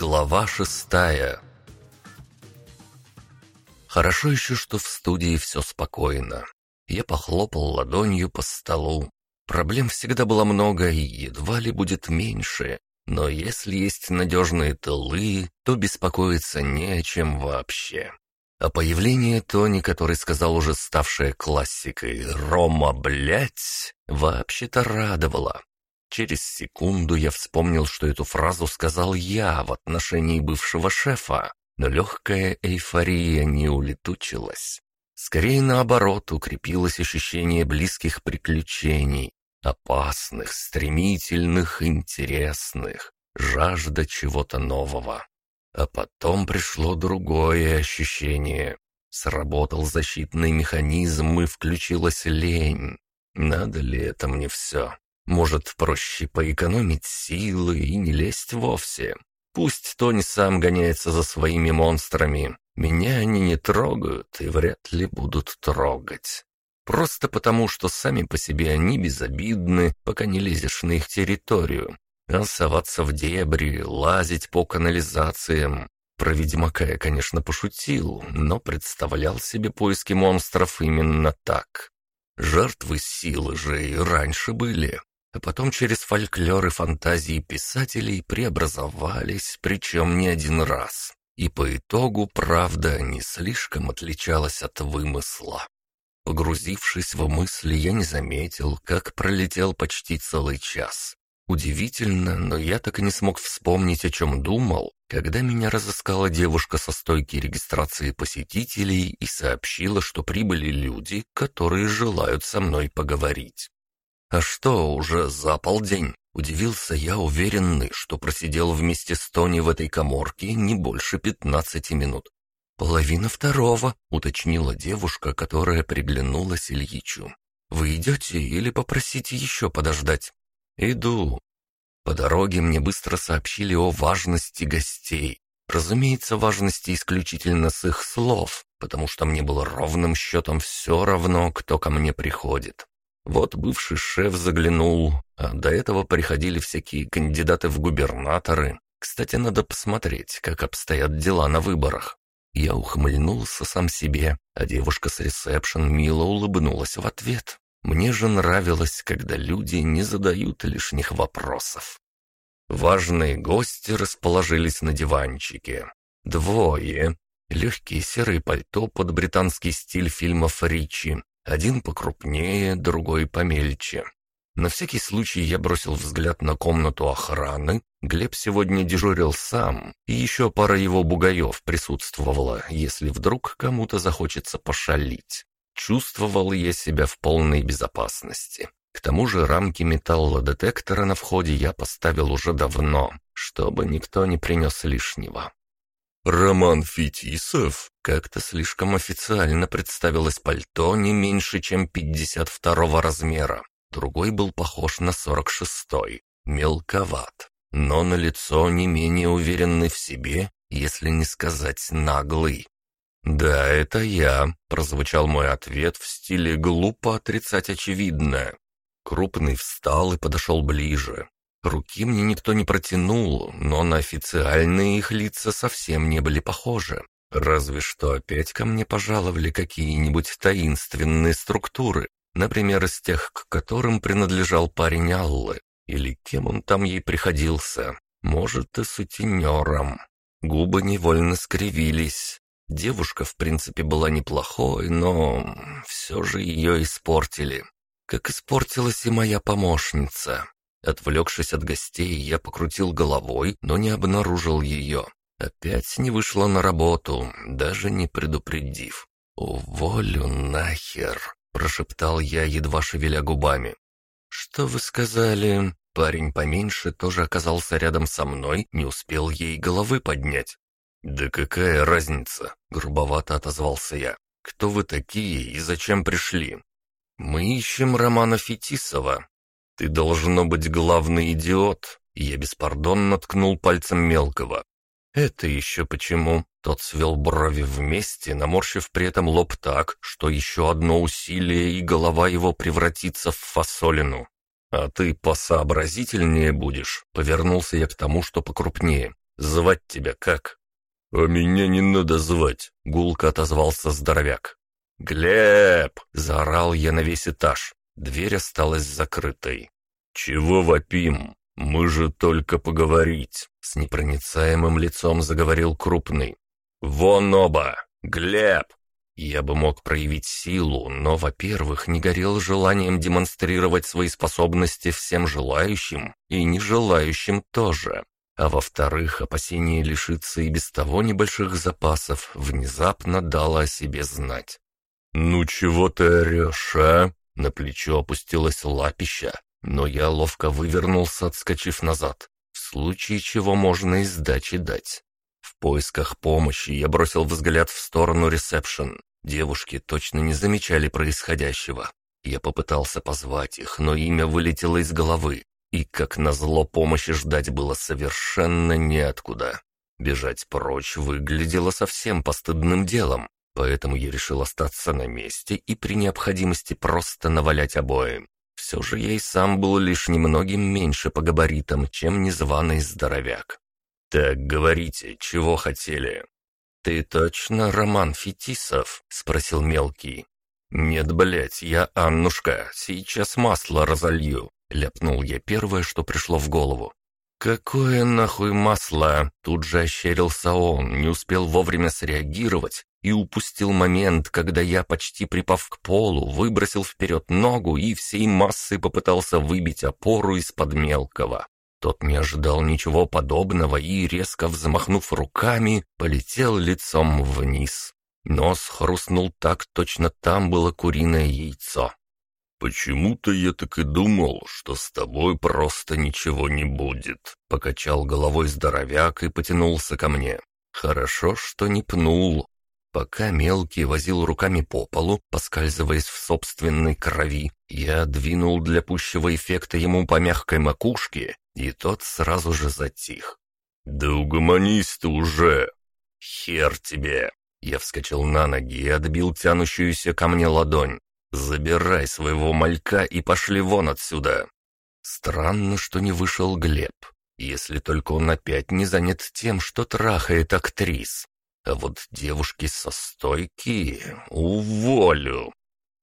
Глава шестая Хорошо еще, что в студии все спокойно. Я похлопал ладонью по столу. Проблем всегда было много и едва ли будет меньше. Но если есть надежные тылы, то беспокоиться не о чем вообще. А появление Тони, который сказал уже ставшее классикой «Рома, блять», вообще-то радовало. Через секунду я вспомнил, что эту фразу сказал я в отношении бывшего шефа, но легкая эйфория не улетучилась. Скорее наоборот, укрепилось ощущение близких приключений, опасных, стремительных, интересных, жажда чего-то нового. А потом пришло другое ощущение. Сработал защитный механизм и включилась лень. Надо ли это мне все? Может, проще поэкономить силы и не лезть вовсе? Пусть Тони сам гоняется за своими монстрами. Меня они не трогают и вряд ли будут трогать. Просто потому, что сами по себе они безобидны, пока не лезешь на их территорию. А соваться в дебри, лазить по канализациям. Про ведьмака я, конечно, пошутил, но представлял себе поиски монстров именно так. Жертвы силы же и раньше были а потом через фольклор и фантазии писателей преобразовались, причем не один раз. И по итогу правда не слишком отличалась от вымысла. Погрузившись в мысли, я не заметил, как пролетел почти целый час. Удивительно, но я так и не смог вспомнить, о чем думал, когда меня разыскала девушка со стойки регистрации посетителей и сообщила, что прибыли люди, которые желают со мной поговорить. «А что, уже за полдень?» Удивился я, уверенный, что просидел вместе с Тони в этой коморке не больше пятнадцати минут. «Половина второго», — уточнила девушка, которая приглянулась Ильичу. «Вы идете или попросите еще подождать?» «Иду». По дороге мне быстро сообщили о важности гостей. Разумеется, важности исключительно с их слов, потому что мне было ровным счетом все равно, кто ко мне приходит. Вот бывший шеф заглянул, а до этого приходили всякие кандидаты в губернаторы. Кстати, надо посмотреть, как обстоят дела на выборах. Я ухмыльнулся сам себе, а девушка с ресепшн мило улыбнулась в ответ. Мне же нравилось, когда люди не задают лишних вопросов. Важные гости расположились на диванчике. Двое. Легкие серые пальто под британский стиль фильмов Ричи один покрупнее, другой помельче. На всякий случай я бросил взгляд на комнату охраны. Глеб сегодня дежурил сам, и еще пара его бугаев присутствовала, если вдруг кому-то захочется пошалить. Чувствовал я себя в полной безопасности. К тому же рамки металлодетектора на входе я поставил уже давно, чтобы никто не принес лишнего. «Роман Фетисов?» Как-то слишком официально представилось пальто не меньше, чем 52 размера. Другой был похож на 46-й, мелковат, но на лицо не менее уверенный в себе, если не сказать наглый. «Да, это я», — прозвучал мой ответ в стиле «глупо отрицать очевидное». Крупный встал и подошел ближе. Руки мне никто не протянул, но на официальные их лица совсем не были похожи. Разве что опять ко мне пожаловали какие-нибудь таинственные структуры, например, из тех, к которым принадлежал парень Аллы, или кем он там ей приходился, может, и сутенером. Губы невольно скривились. Девушка, в принципе, была неплохой, но все же ее испортили. Как испортилась и моя помощница. Отвлекшись от гостей, я покрутил головой, но не обнаружил ее. Опять не вышла на работу, даже не предупредив. «Уволю нахер!» — прошептал я, едва шевеля губами. «Что вы сказали?» Парень поменьше тоже оказался рядом со мной, не успел ей головы поднять. «Да какая разница?» — грубовато отозвался я. «Кто вы такие и зачем пришли?» «Мы ищем Романа Фетисова», «Ты должно быть главный идиот!» Я беспардонно ткнул пальцем мелкого. «Это еще почему?» Тот свел брови вместе, наморщив при этом лоб так, что еще одно усилие, и голова его превратится в фасолину. «А ты посообразительнее будешь», — повернулся я к тому, что покрупнее. Звать тебя как?» «А меня не надо звать», — гулко отозвался здоровяк. «Глеб!» — заорал я на весь этаж. Дверь осталась закрытой. «Чего вопим? Мы же только поговорить!» С непроницаемым лицом заговорил крупный. «Вон оба! Глеб!» Я бы мог проявить силу, но, во-первых, не горел желанием демонстрировать свои способности всем желающим и нежелающим тоже. А во-вторых, опасение лишиться и без того небольших запасов внезапно дало о себе знать. «Ну чего ты орешь, а?» На плечо опустилась лапища, но я ловко вывернулся, отскочив назад. В случае чего можно и сдачи дать. В поисках помощи я бросил взгляд в сторону ресепшн. Девушки точно не замечали происходящего. Я попытался позвать их, но имя вылетело из головы, и, как назло, помощи ждать было совершенно неоткуда. Бежать прочь выглядело совсем постыдным делом, поэтому я решил остаться на месте и при необходимости просто навалять обоим. Все же я и сам был лишь немногим меньше по габаритам, чем незваный здоровяк. «Так, говорите, чего хотели?» «Ты точно Роман Фетисов?» — спросил мелкий. «Нет, блядь, я Аннушка, сейчас масло разолью», — ляпнул я первое, что пришло в голову. «Какое нахуй масло?» Тут же ощерился он, не успел вовремя среагировать и упустил момент, когда я, почти припав к полу, выбросил вперед ногу и всей массой попытался выбить опору из-под мелкого. Тот не ожидал ничего подобного и, резко взмахнув руками, полетел лицом вниз. Нос хрустнул так, точно там было куриное яйцо. «Почему-то я так и думал, что с тобой просто ничего не будет», — покачал головой здоровяк и потянулся ко мне. «Хорошо, что не пнул». Пока мелкий возил руками по полу, поскальзываясь в собственной крови, я двинул для пущего эффекта ему по мягкой макушке и тот сразу же затих. «Да угомонись ты уже!» «Хер тебе!» Я вскочил на ноги и отбил тянущуюся ко мне ладонь. «Забирай своего малька и пошли вон отсюда!» Странно, что не вышел Глеб, если только он опять не занят тем, что трахает актрис. А вот девушки со стойки уволю.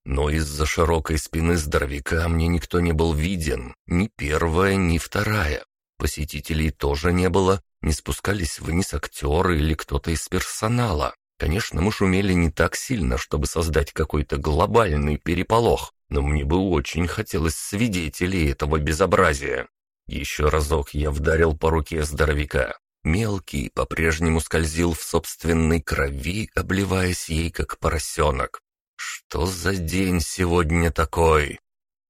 Но из-за широкой спины здоровяка мне никто не был виден, ни первая, ни вторая. Посетителей тоже не было, не спускались вниз актеры или кто-то из персонала. Конечно, мы шумели не так сильно, чтобы создать какой-то глобальный переполох, но мне бы очень хотелось свидетелей этого безобразия. Еще разок я вдарил по руке здоровяка. Мелкий по-прежнему скользил в собственной крови, обливаясь ей как поросенок. Что за день сегодня такой?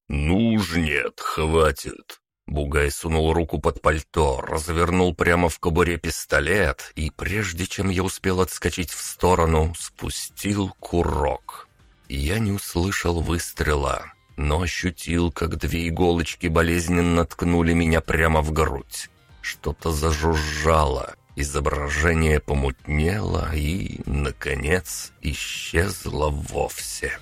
Ну уж нет, хватит. Бугай сунул руку под пальто, развернул прямо в кобуре пистолет и, прежде чем я успел отскочить в сторону, спустил курок. Я не услышал выстрела, но ощутил, как две иголочки болезненно ткнули меня прямо в грудь. Что-то зажужжало, Изображение помутнело и, наконец, исчезло вовсе.